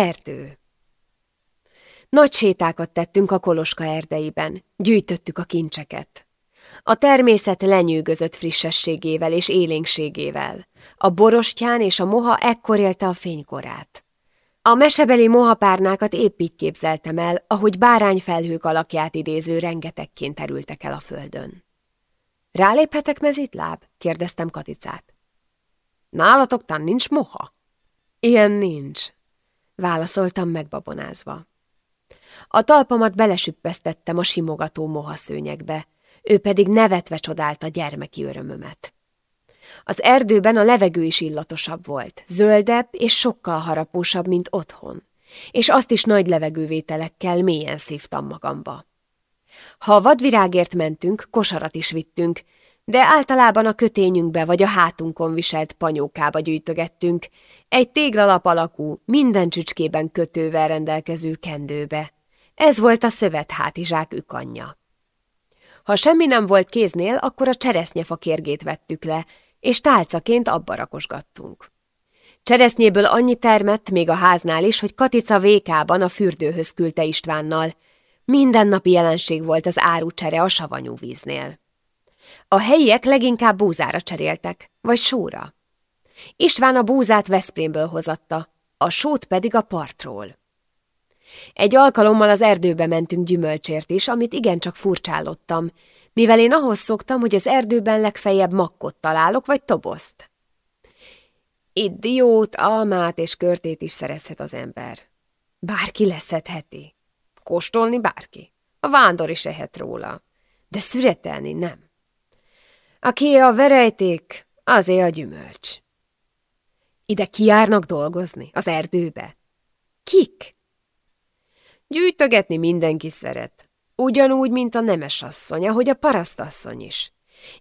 Erdő Nagy sétákat tettünk a Koloska erdeiben, gyűjtöttük a kincseket. A természet lenyűgözött frissességével és élénkségével. A borostyán és a moha ekkor élte a fénykorát. A mesebeli mohapárnákat épp így képzeltem el, ahogy bárányfelhők alakját idéző rengetegként terültek el a földön. Ráléphetek mezitláb? kérdeztem Katicát. Nálatoktan nincs moha? Ilyen nincs, válaszoltam megbabonázva. A talpamat belesüppesztettem a simogató mohaszőnyegbe, ő pedig nevetve csodálta gyermeki örömömet. Az erdőben a levegő is illatosabb volt, zöldebb és sokkal harapósabb, mint otthon, és azt is nagy levegővételekkel mélyen szívtam magamba. Ha a vadvirágért mentünk, kosarat is vittünk, de általában a kötényünkbe vagy a hátunkon viselt panyókába gyűjtögettünk, egy téglalap alakú, minden csücskében kötővel rendelkező kendőbe. Ez volt a szövet hátizsák ükanyja. Ha semmi nem volt kéznél, akkor a cseresznyefa kérgét vettük le, és tálcaként abba rakosgattunk. Cseresznyéből annyi termett még a háznál is, hogy Katica vékában a fürdőhöz küldte Istvánnal. Mindennapi jelenség volt az árucsere a savanyú víznél. A helyiek leginkább búzára cseréltek, vagy sóra. István a búzát Veszprémből hozatta, a sót pedig a partról. Egy alkalommal az erdőbe mentünk gyümölcsért is, amit igencsak furcsálottam, mivel én ahhoz szoktam, hogy az erdőben legfeljebb makkot találok, vagy tobozt. Itt diót, almát és körtét is szerezhet az ember. Bárki leszedheti. Kóstolni bárki. A vándor is ehet róla. De szüretelni nem. Aki a verejték, azé a gyümölcs. Ide kiárnak dolgozni, az erdőbe. Kik? Gyűjtögetni mindenki szeret. Ugyanúgy, mint a nemes asszony, ahogy a parasztasszony is.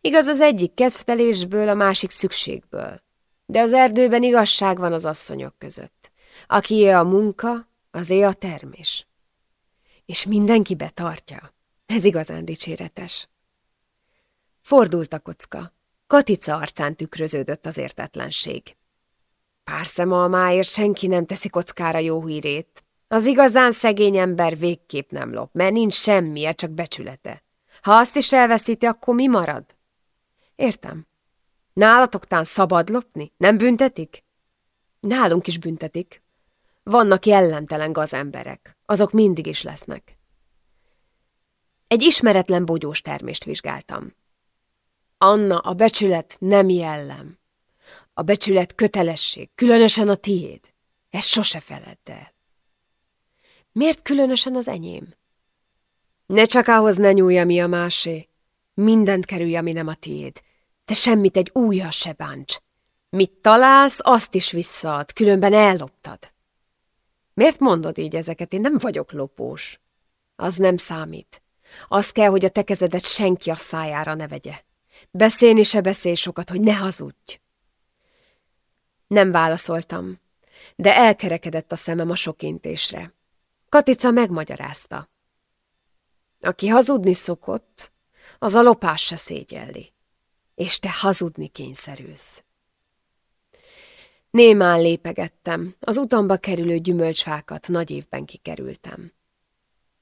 Igaz az egyik kedvtelésből, a másik szükségből. De az erdőben igazság van az asszonyok között. Aki a munka, azé a termés. És mindenki betartja. Ez igazán dicséretes. Fordult a kocka. Katica arcán tükröződött az értetlenség. Pár szemalmáért senki nem teszi kockára jó hírét, az igazán szegény ember végképp nem lop, mert nincs semmije, csak becsülete. Ha azt is elveszíti, akkor mi marad? Értem. Nálatoktán szabad lopni? Nem büntetik? Nálunk is büntetik. Vannak jellemtelen gazemberek. Azok mindig is lesznek. Egy ismeretlen bogyós termést vizsgáltam. Anna, a becsület nem jellem. A becsület kötelesség, különösen a tiéd. Ezt sose feledd el. Miért különösen az enyém? Ne csak ahhoz ne nyúlj, ami a másé. Mindent kerülj, ami nem a tiéd. Te semmit egy újjal se bánts. Mit találsz, azt is visszaad, különben elloptad. Miért mondod így ezeket? Én nem vagyok lopós. Az nem számít. Az kell, hogy a te kezedet senki a szájára ne vegye. Beszélni se beszélj sokat, hogy ne hazudj. Nem válaszoltam, de elkerekedett a szemem a sokintésre. Katica megmagyarázta. Aki hazudni szokott, az a lopás se szégyelli. És te hazudni kényszerülsz. Némán lépegettem, az utamba kerülő gyümölcsfákat nagy évben kikerültem.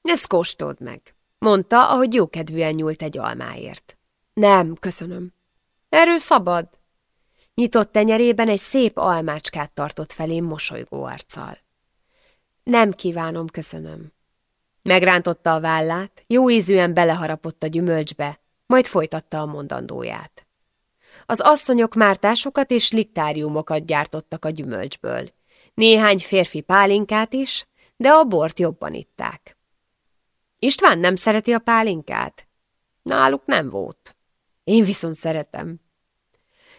Ezt kóstold meg, mondta, ahogy jókedvűen nyúlt egy almáért. Nem, köszönöm. Erről szabad. Nyitott tenyerében egy szép almácskát tartott felém mosolygó arccal. Nem kívánom, köszönöm. Megrántotta a vállát, jó ízűen beleharapott a gyümölcsbe, majd folytatta a mondandóját. Az asszonyok mártásokat és liktáriumokat gyártottak a gyümölcsből. Néhány férfi pálinkát is, de a bort jobban itták. István nem szereti a pálinkát? Náluk nem volt. Én viszont szeretem.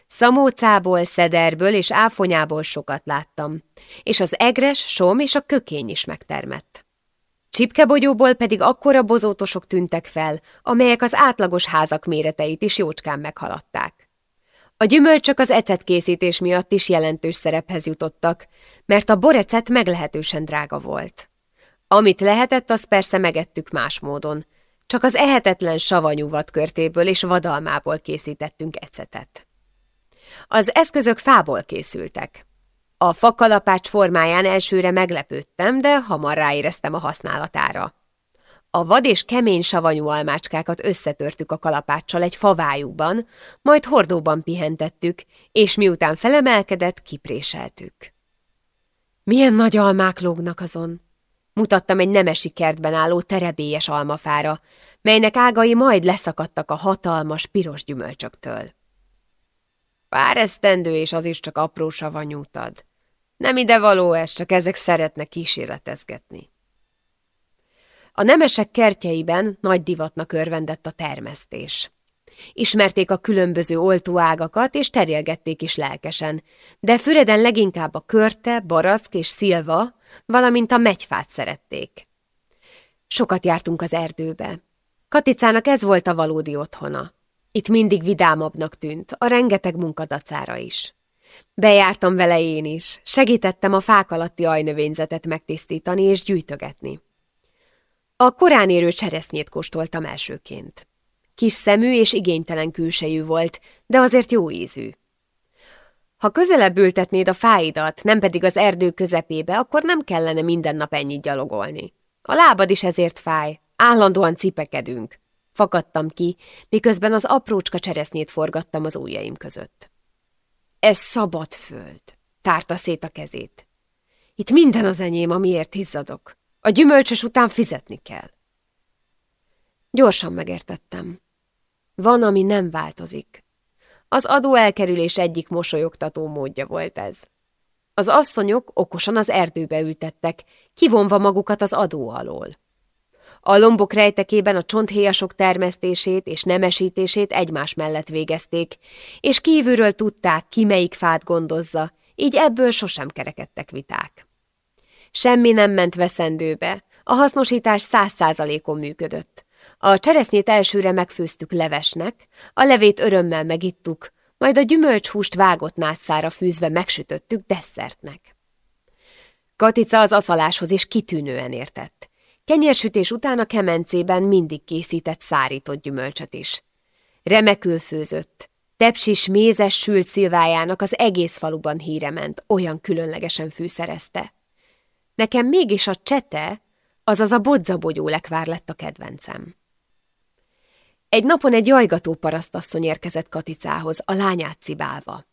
Szamócából, szederből és áfonyából sokat láttam, és az egres, som és a kökény is megtermett. Csipkebogyóból pedig akkora bozótosok tűntek fel, amelyek az átlagos házak méreteit is jócskán meghaladták. A gyümölcsök az ecetkészítés miatt is jelentős szerephez jutottak, mert a borecet meglehetősen drága volt. Amit lehetett, azt persze megettük más módon, csak az ehetetlen savanyú vadkörtéből és vadalmából készítettünk ecetet. Az eszközök fából készültek. A fakalapács formáján elsőre meglepődtem, de hamar ráéreztem a használatára. A vad és kemény savanyú almácskákat összetörtük a kalapáccsal egy favájúban, majd hordóban pihentettük, és miután felemelkedett, kipréseltük. Milyen nagy almák lógnak azon! Mutattam egy nemesi kertben álló terebélyes almafára, melynek ágai majd leszakadtak a hatalmas piros gyümölcsöktől. Pár esztendő, és az is csak apró savanyútad. Nem ide való ez, csak ezek szeretnek kísérletezgetni. A nemesek kertjeiben nagy divatnak örvendett a termesztés. Ismerték a különböző oltóágakat, és terjelgették is lelkesen, de Füreden leginkább a körte, barack és szilva, valamint a megyfát szerették. Sokat jártunk az erdőbe. Katicának ez volt a valódi otthona. Itt mindig vidámabbnak tűnt, a rengeteg munkadacára is. Bejártam vele én is, segítettem a fák alatti ajnövényzetet megtisztítani és gyűjtögetni. A korán érő cseresznyét kóstoltam elsőként. Kis szemű és igénytelen külsejű volt, de azért jó ízű. Ha közelebb ültetnéd a fáidat, nem pedig az erdő közepébe, akkor nem kellene minden nap ennyit gyalogolni. A lábad is ezért fáj, állandóan cipekedünk. Fakadtam ki, miközben az aprócska cseresznyét forgattam az ujjaim között. Ez szabad föld, tárta szét a kezét. Itt minden az enyém, amiért izzadok. A gyümölcsös után fizetni kell. Gyorsan megértettem. Van, ami nem változik. Az adó elkerülés egyik mosolyogtató módja volt ez. Az asszonyok okosan az erdőbe ültettek, kivonva magukat az adó alól. A lombok rejtekében a csonthéjasok termesztését és nemesítését egymás mellett végezték, és kívülről tudták, ki melyik fát gondozza, így ebből sosem kerekedtek viták. Semmi nem ment veszendőbe, a hasznosítás száz százalékon működött. A cseresznyét elsőre megfőztük levesnek, a levét örömmel megittuk, majd a gyümölcshúst vágott nátszára fűzve megsütöttük desszertnek. Katica az aszaláshoz is kitűnően értett. Kenyérsütés után a kemencében mindig készített szárított gyümölcsöt is. Remekül főzött. Tepsis mézes sült szilvájának az egész faluban híre ment, olyan különlegesen fűszerezte. Nekem mégis a csete, azaz a bodzabogyó lekvár lett a kedvencem. Egy napon egy jajgató parasztasszony érkezett Katicához, a lányát cibálva.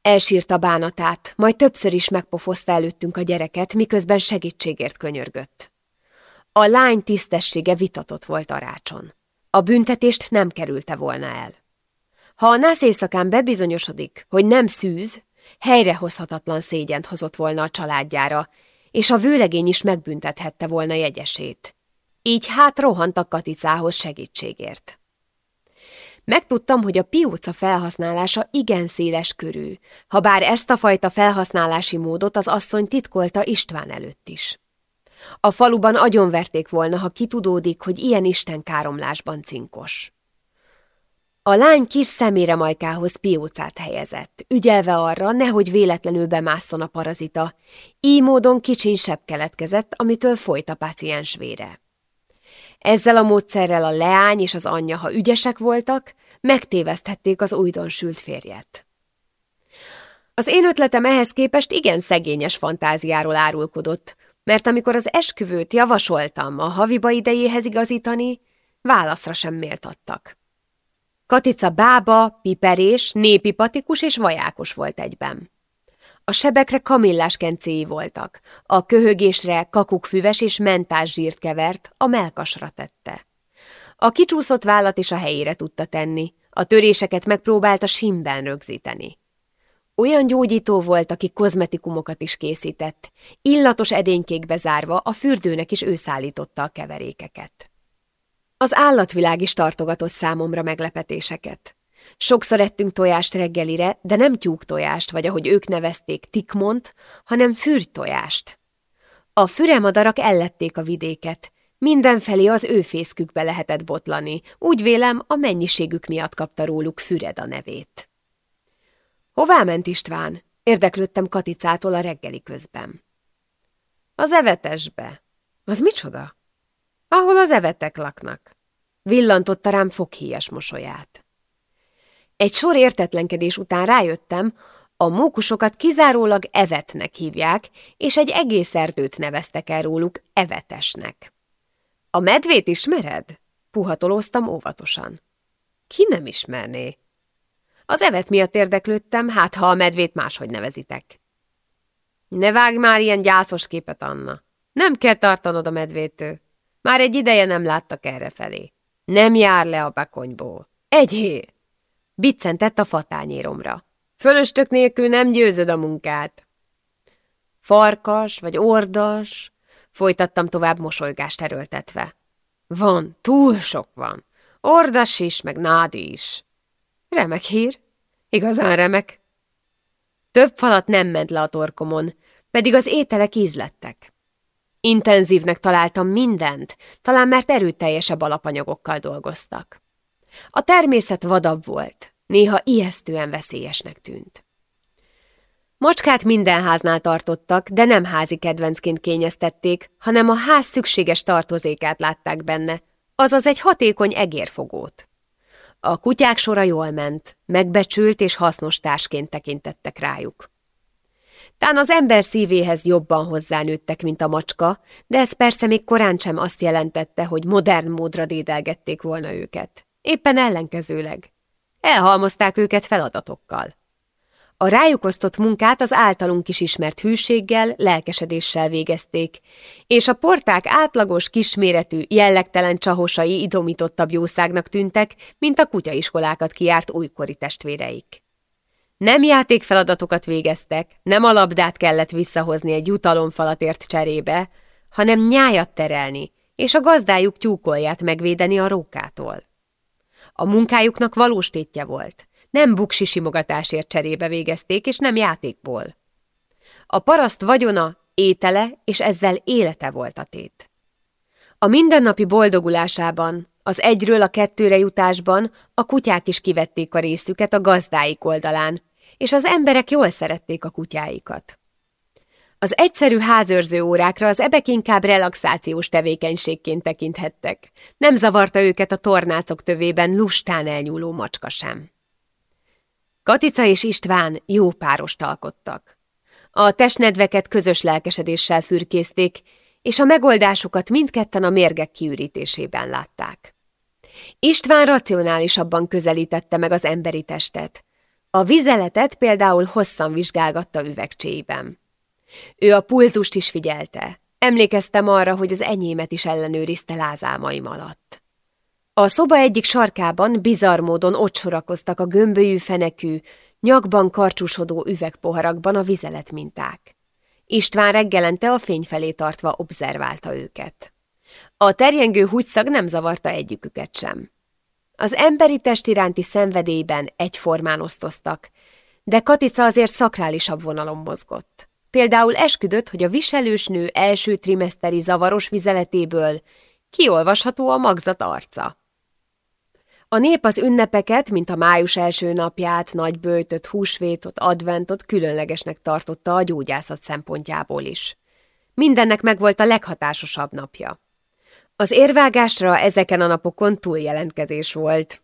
Elsírta bánatát, majd többször is megpofozta előttünk a gyereket, miközben segítségért könyörgött. A lány tisztessége vitatott volt a rácson. A büntetést nem kerülte volna el. Ha a nász éjszakán bebizonyosodik, hogy nem szűz, helyrehozhatatlan szégyent hozott volna a családjára, és a vőlegény is megbüntethette volna jegyesét. Így hát rohantak Katicához segítségért. Megtudtam, hogy a pióca felhasználása igen széles körű, ha bár ezt a fajta felhasználási módot az asszony titkolta István előtt is. A faluban agyonverték volna, ha kitudódik, hogy ilyen isten káromlásban cinkos. A lány kis szemére majkához piócát helyezett, ügyelve arra, nehogy véletlenül bemásszon a parazita, így módon kicsin sebb keletkezett, amitől folyt a páciens vére. Ezzel a módszerrel a leány és az anyja, ha ügyesek voltak, megtéveszthették az újdonsült férjet. Az én ötletem ehhez képest igen szegényes fantáziáról árulkodott, mert amikor az esküvőt javasoltam a haviba idejéhez igazítani, válaszra sem méltattak. Katica bába, piperés, népipatikus és vajákos volt egyben. A sebekre kamillás kencéi voltak, a köhögésre kakukfüves és mentás zsírt kevert, a melkasra tette. A kicsúszott vállat is a helyére tudta tenni, a töréseket megpróbálta simben rögzíteni. Olyan gyógyító volt, aki kozmetikumokat is készített, illatos edénykékbe zárva a fürdőnek is ő szállította a keverékeket. Az állatvilág is tartogatott számomra meglepetéseket. Sokszor ettünk tojást reggelire, de nem tyúk tojást, vagy ahogy ők nevezték, tikmont, hanem fürtojást. A füremadarak ellették a vidéket, mindenfelé az ő fészkükbe lehetett botlani, úgy vélem, a mennyiségük miatt kapta róluk Füred a nevét. Hová ment István? Érdeklődtem Katicától a reggeli közben. Az evetesbe. Az micsoda? Ahol az evetek laknak. Villantotta rám foghíjas mosolyát. Egy sor értetlenkedés után rájöttem, A mókusokat kizárólag evetnek hívják, és egy egész erdőt neveztek el róluk evetesnek. A medvét ismered? Puhatolóztam óvatosan. Ki nem ismerné? Az evet miatt érdeklődtem, hát ha a medvét máshogy nevezitek. Ne vágj már ilyen gyászos képet, Anna. Nem kell tartanod a medvétől. Már egy ideje nem láttak erre felé. Nem jár le a bakonyból. Egyé! Biccentett a fatányéromra. Fölöstök nélkül nem győzöd a munkát. Farkas vagy ordas, folytattam tovább mosolygást erőltetve. Van, túl sok van. Ordas is, meg nádi is. Remek hír. Igazán remek. Több falat nem ment le a torkomon, pedig az ételek ízlettek. Intenzívnek találtam mindent, talán mert erőteljesebb alapanyagokkal dolgoztak. A természet vadabb volt, néha ijesztően veszélyesnek tűnt. Macskát minden háznál tartottak, de nem házi kedvencként kényeztették, hanem a ház szükséges tartozékát látták benne, azaz egy hatékony egérfogót. A kutyák sora jól ment, megbecsült és hasznos társként tekintettek rájuk. Tán az ember szívéhez jobban hozzánőttek, mint a macska, de ez persze még korán sem azt jelentette, hogy modern módra dédelgették volna őket. Éppen ellenkezőleg. Elhalmozták őket feladatokkal. A rájuk osztott munkát az általunk is ismert hűséggel, lelkesedéssel végezték, és a porták átlagos, kisméretű, jellegtelen csahosai idomítottabb jószágnak tűntek, mint a kutyaiskolákat kiárt újkori testvéreik. Nem játékfeladatokat végeztek, nem a labdát kellett visszahozni egy jutalomfalatért cserébe, hanem nyájat terelni, és a gazdájuk tyúkolját megvédeni a rókától. A munkájuknak valós tétje volt, nem buksi simogatásért cserébe végezték, és nem játékból. A paraszt vagyona, étele, és ezzel élete volt a tét. A mindennapi boldogulásában, az egyről a kettőre jutásban a kutyák is kivették a részüket a gazdáik oldalán, és az emberek jól szerették a kutyáikat. Az egyszerű házőrző órákra az ebek inkább relaxációs tevékenységként tekinthettek. Nem zavarta őket a tornácok tövében lustán elnyúló macska sem. Katica és István jó párost alkottak. A testnedveket közös lelkesedéssel fürkészték, és a megoldásukat mindketten a mérgek kiürítésében látták. István racionálisabban közelítette meg az emberi testet. A vizeletet például hosszan vizsgálgatta üvegcséiben. Ő a pulzust is figyelte. Emlékeztem arra, hogy az enyémet is ellenőrizte lázámaim alatt. A szoba egyik sarkában bizarr módon ott sorakoztak a gömbölyű fenekű, nyakban karcsúsodó üvegpoharakban a vizelet minták. István reggelente a fény felé tartva obzerválta őket. A terjengő húgyszag nem zavarta egyiküket sem. Az emberi test iránti szenvedélyben egyformán osztoztak, de Katica azért szakrálisabb vonalon mozgott. Például esküdött, hogy a viselős nő első trimeszteri zavaros vizeletéből kiolvasható a magzat arca. A nép az ünnepeket, mint a május első napját, nagybőjtöt, húsvétot, adventot különlegesnek tartotta a gyógyászat szempontjából is. Mindennek megvolt a leghatásosabb napja. Az érvágásra ezeken a napokon túljelentkezés volt.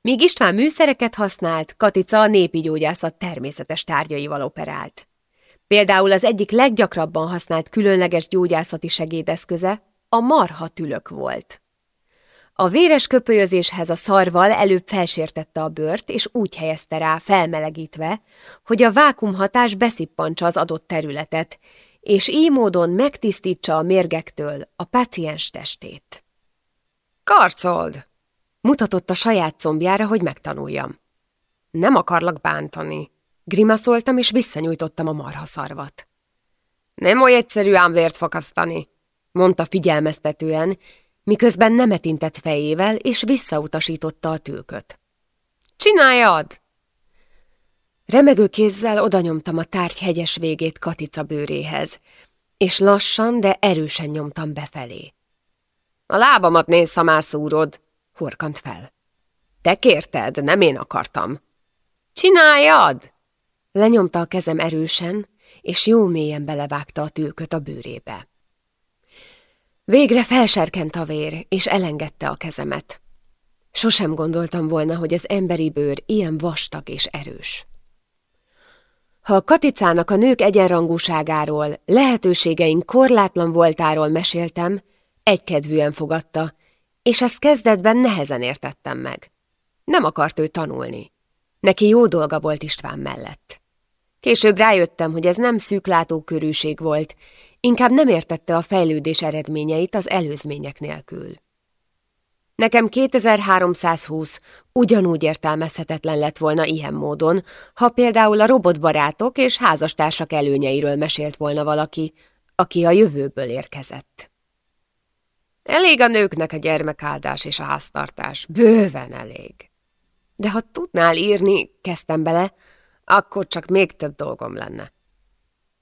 Míg István műszereket használt, Katica a népi gyógyászat természetes tárgyaival operált. Például az egyik leggyakrabban használt különleges gyógyászati segédeszköze a marha tülök volt. A véres köpölyözéshez a szarval előbb felsértette a bőrt, és úgy helyezte rá felmelegítve, hogy a vákumhatás beszippantsa az adott területet, és így módon megtisztítsa a mérgektől a paciens testét. Karcold! Mutatott a saját combjára, hogy megtanuljam. Nem akarlak bántani. Grimaszoltam, és visszanyújtottam a marhaszarvat. Nem oly egyszerű ám vért fakasztani, mondta figyelmeztetően, miközben nem etintett fejével, és visszautasította a tőköt. Csináljad! Remegő kézzel odanyomtam a tárgy hegyes végét Katica bőréhez, és lassan, de erősen nyomtam befelé. A lábamat néz, ha már szúrod, horkant fel. Te kérted, nem én akartam. Csináljad! Lenyomta a kezem erősen, és jó mélyen belevágta a tőköt a bőrébe. Végre felserkent a vér, és elengedte a kezemet. Sosem gondoltam volna, hogy az emberi bőr ilyen vastag és erős. Ha Katicának a nők egyenrangúságáról, lehetőségeink korlátlan voltáról meséltem, egykedvűen fogadta, és ezt kezdetben nehezen értettem meg. Nem akart ő tanulni. Neki jó dolga volt István mellett. Később rájöttem, hogy ez nem szűklátókörűség volt, inkább nem értette a fejlődés eredményeit az előzmények nélkül. Nekem 2320 ugyanúgy értelmezhetetlen lett volna ilyen módon, ha például a robotbarátok és házastársak előnyeiről mesélt volna valaki, aki a jövőből érkezett. Elég a nőknek a gyermekáldás és a háztartás, bőven elég. De ha tudnál írni, kezdtem bele, akkor csak még több dolgom lenne.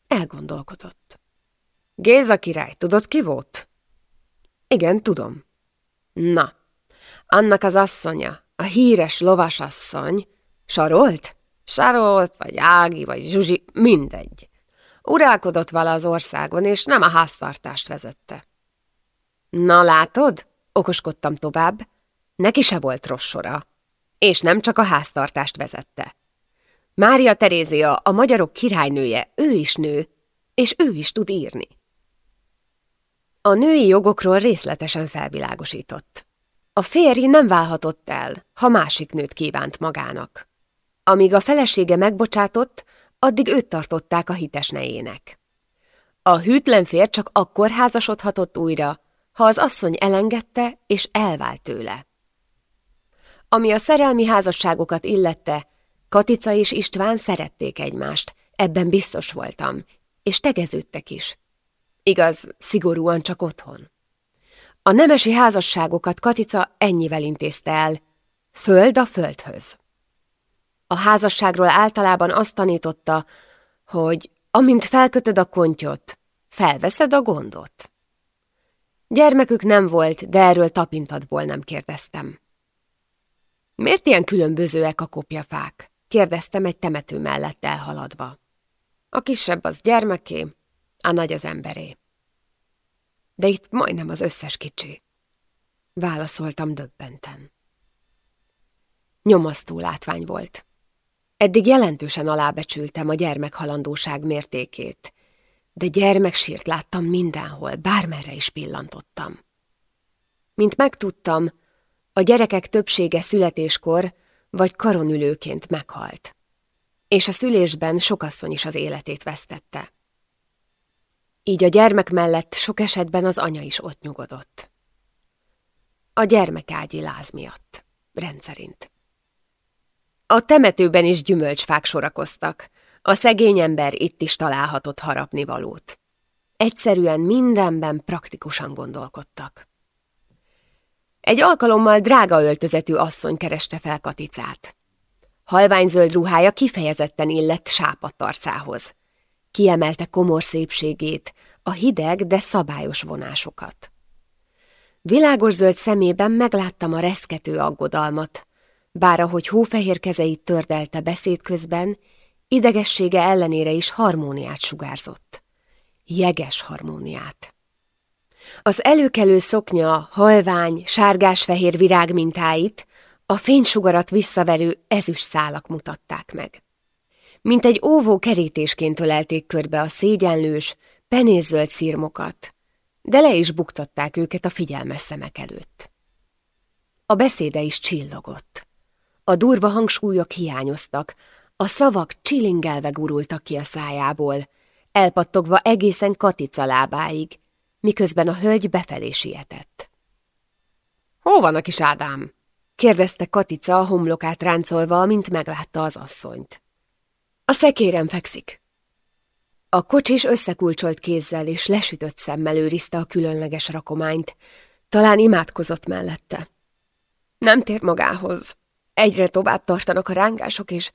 Elgondolkodott. Géza király, tudod ki volt? Igen, tudom. Na, annak az asszonya, a híres lovasasszony, Sarolt? Sarolt, vagy Ági, vagy Zsuzsi, mindegy. Urálkodott vala az országon, és nem a háztartást vezette. Na látod? Okoskodtam tovább. Neki se volt rossz sora. És nem csak a háztartást vezette. Mária Terézia, a magyarok királynője, ő is nő, és ő is tud írni. A női jogokról részletesen felvilágosított. A férj nem válhatott el, ha másik nőt kívánt magának. Amíg a felesége megbocsátott, addig őt tartották a hites nejének. A hűtlen férj csak akkor házasodhatott újra, ha az asszony elengedte és elvált tőle. Ami a szerelmi házasságokat illette, Katica és István szerették egymást, ebben biztos voltam, és tegeződtek is. Igaz, szigorúan csak otthon. A nemesi házasságokat Katica ennyivel intézte el, föld a földhöz. A házasságról általában azt tanította, hogy amint felkötöd a kontyot, felveszed a gondot. Gyermekük nem volt, de erről tapintatból nem kérdeztem. Miért ilyen különbözőek a kopjafák? Kérdeztem egy temető mellett elhaladva. A kisebb az gyermeké, a nagy az emberé. De itt majdnem az összes kicsi. Válaszoltam döbbenten. Nyomasztó látvány volt. Eddig jelentősen alábecsültem a gyermekhalandóság mértékét, de gyermeksírt láttam mindenhol, bármerre is pillantottam. Mint megtudtam, a gyerekek többsége születéskor vagy karonülőként meghalt, és a szülésben sokasszony is az életét vesztette. Így a gyermek mellett sok esetben az anya is ott nyugodott. A gyermekágyi láz miatt, rendszerint. A temetőben is gyümölcsfák sorakoztak, a szegény ember itt is találhatott harapni valót. Egyszerűen mindenben praktikusan gondolkodtak. Egy alkalommal drága öltözetű asszony kereste fel Katicát. Halványzöld ruhája kifejezetten illett sápadt arcához. Kiemelte komor szépségét, a hideg, de szabályos vonásokat. Világos zöld szemében megláttam a reszkető aggodalmat, bár ahogy hófehér kezeit tördelte beszéd közben, idegessége ellenére is harmóniát sugárzott. Jeges harmóniát. Az előkelő szoknya, halvány, sárgás-fehér virág mintáit a fénysugarat visszaverő ezüst szálak mutatták meg. Mint egy óvó kerítésként ölelték körbe a szégyenlős, penészöld szírmokat, de le is buktatták őket a figyelmes szemek előtt. A beszéde is csillogott. A durva hangsúlyok hiányoztak, a szavak csilingelve gurultak ki a szájából, elpattogva egészen Katica lábáig, miközben a hölgy befelé sietett. – Hol van a kis Ádám? – kérdezte Katica a homlokát ráncolva, mint meglátta az asszonyt. – A szekérem fekszik. A kocsis összekulcsolt kézzel és lesütött szemmel őrizte a különleges rakományt, talán imádkozott mellette. Nem tér magához. Egyre tovább tartanak a rángások, és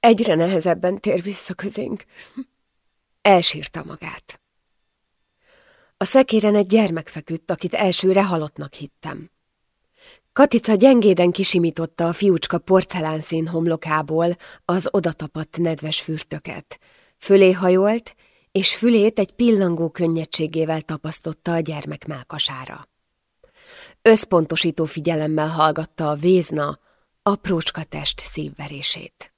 egyre nehezebben tér vissza közénk. Elsírta magát. A szekéren egy gyermek feküdt, akit elsőre halottnak hittem. Katica gyengéden kisimította a fiúcska porcelánszín homlokából az odatapadt nedves fürtöket. Fölé hajolt, és fülét egy pillangó könnyedségével tapasztotta a gyermek melkasára. Összpontosító figyelemmel hallgatta a vézna, aprócska test szívverését.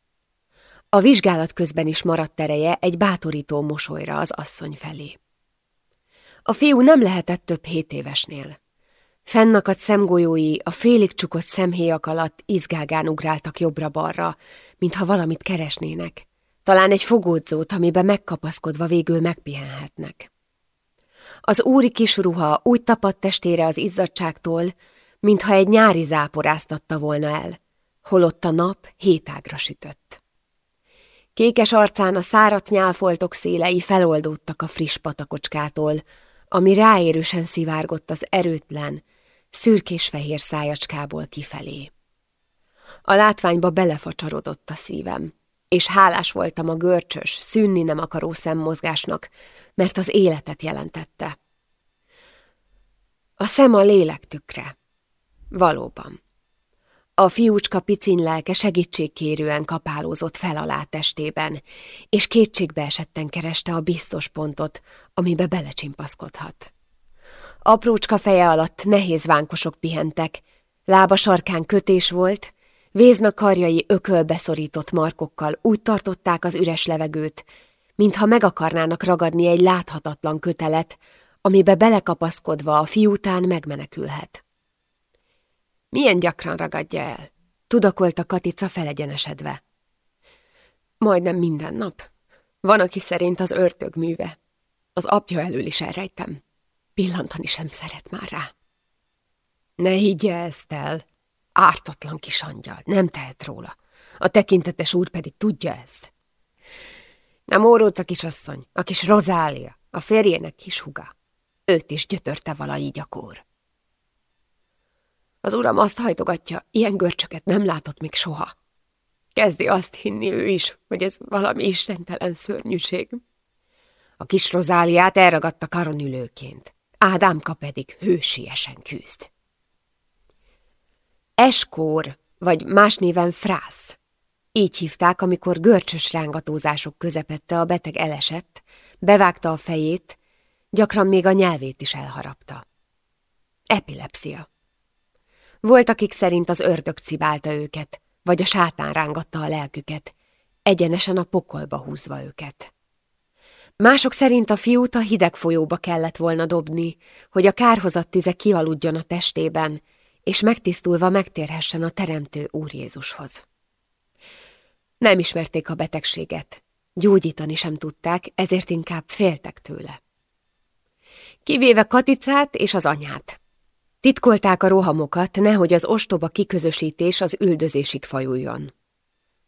A vizsgálat közben is maradt ereje egy bátorító mosolyra az asszony felé. A fiú nem lehetett több hét évesnél. Fennakadt szemgolyói a félig csukott szemhéjak alatt izgágán ugráltak jobbra-balra, mintha valamit keresnének. Talán egy fogódzót, amiben megkapaszkodva végül megpihenhetnek. Az úri kis ruha úgy tapadt testére az izzadságtól, mintha egy nyári zápor áztatta volna el, holott a nap hétágra sütött. Kékes arcán a száradt nyálfoltok szélei feloldódtak a friss patakocskától, ami ráérősen szivárgott az erőtlen, szürkés-fehér szájacskából kifelé. A látványba belefacsarodott a szívem, és hálás voltam a görcsös, szűnni nem akaró szemmozgásnak, mert az életet jelentette. A szem a lélek tükre. Valóban. A fiúcska picin lelke segítségkérően kapálózott fel alá testében, és kétségbe esetten kereste a biztos pontot, amibe belecsimpaszkodhat. Aprócska feje alatt nehéz vánkosok pihentek, lába sarkán kötés volt, Vézna karjai ökölbe szorított markokkal úgy tartották az üres levegőt, mintha meg akarnának ragadni egy láthatatlan kötelet, amibe belekapaszkodva a fiútán megmenekülhet. Milyen gyakran ragadja el? Tudakolta Katica felegyenesedve. Majdnem minden nap. Van, aki szerint az örtök műve. Az apja elől is elrejtem. Pillantani sem szeret már rá. Ne higgye ezt el, ártatlan kis angyal, nem tehet róla. A tekintetes úr pedig tudja ezt. A Móróca kisasszony, a kis Rozália, a férjének kis huga. Őt is gyötörte vala így a kór. Az uram azt hajtogatja, ilyen görcsöket nem látott még soha. Kezdi azt hinni ő is, hogy ez valami istentelen szörnyűség. A kis Rozáliát elragadta karonülőként, Ádámka pedig hősiesen küzd. Eskór, vagy más néven frász. Így hívták, amikor görcsös rángatózások közepette a beteg elesett, bevágta a fejét, gyakran még a nyelvét is elharapta. Epilepsia. Volt, akik szerint az ördög cibálta őket, vagy a sátán rángatta a lelküket, egyenesen a pokolba húzva őket. Mások szerint a fiút a hideg folyóba kellett volna dobni, hogy a kárhozat tüze kialudjon a testében, és megtisztulva megtérhessen a Teremtő Úr Jézushoz. Nem ismerték a betegséget, gyógyítani sem tudták, ezért inkább féltek tőle. Kivéve Katicát és az anyát. Titkolták a rohamokat, nehogy az ostoba kiközösítés az üldözésig fajuljon.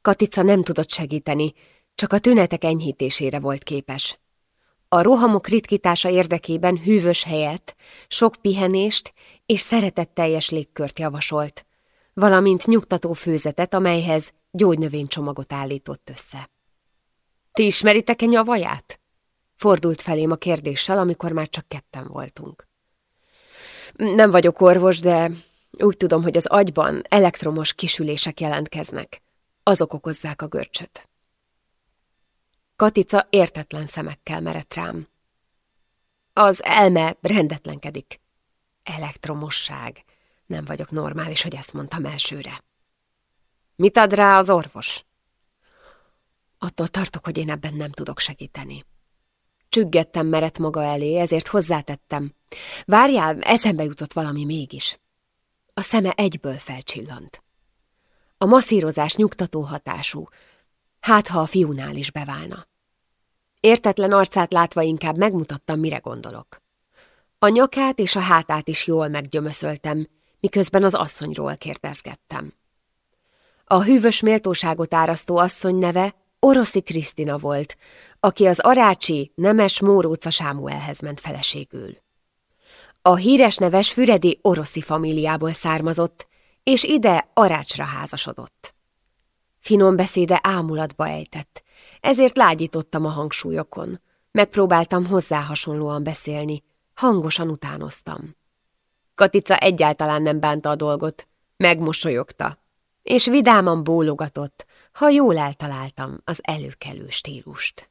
Katica nem tudott segíteni, csak a tünetek enyhítésére volt képes. A rohamok ritkítása érdekében hűvös helyet, sok pihenést és szeretetteljes légkört javasolt, valamint nyugtató főzetet, amelyhez gyógynövénycsomagot állított össze. Ti ismeritek-e nyavaját? Fordult felém a kérdéssel, amikor már csak ketten voltunk. Nem vagyok orvos, de úgy tudom, hogy az agyban elektromos kisülések jelentkeznek. Azok okozzák a görcsöt. Katica értetlen szemekkel merett rám. Az elme rendetlenkedik. Elektromosság. Nem vagyok normális, hogy ezt mondtam elsőre. Mit ad rá az orvos? Attól tartok, hogy én ebben nem tudok segíteni. Csüggettem merett maga elé, ezért hozzátettem. Várjál, eszembe jutott valami mégis. A szeme egyből felcsillant. A masszírozás nyugtató hatású, hát ha a fiúnál is beválna. Értetlen arcát látva inkább megmutattam, mire gondolok. A nyakát és a hátát is jól meggyömöszöltem, miközben az asszonyról kérdezgettem. A hűvös méltóságot árasztó asszony neve Oroszi Krisztina volt, aki az arácsi, nemes Móróca Sámuelhez ment feleségül. A híres neves Füredi Oroszi famíliából származott, és ide arácsra házasodott. Finom beszéde ámulatba ejtett, ezért lágyítottam a hangsúlyokon. Megpróbáltam hozzá hasonlóan beszélni, hangosan utánoztam. Katica egyáltalán nem bánta a dolgot, megmosolyogta, és vidáman bólogatott, ha jól eltaláltam az előkelő stílust.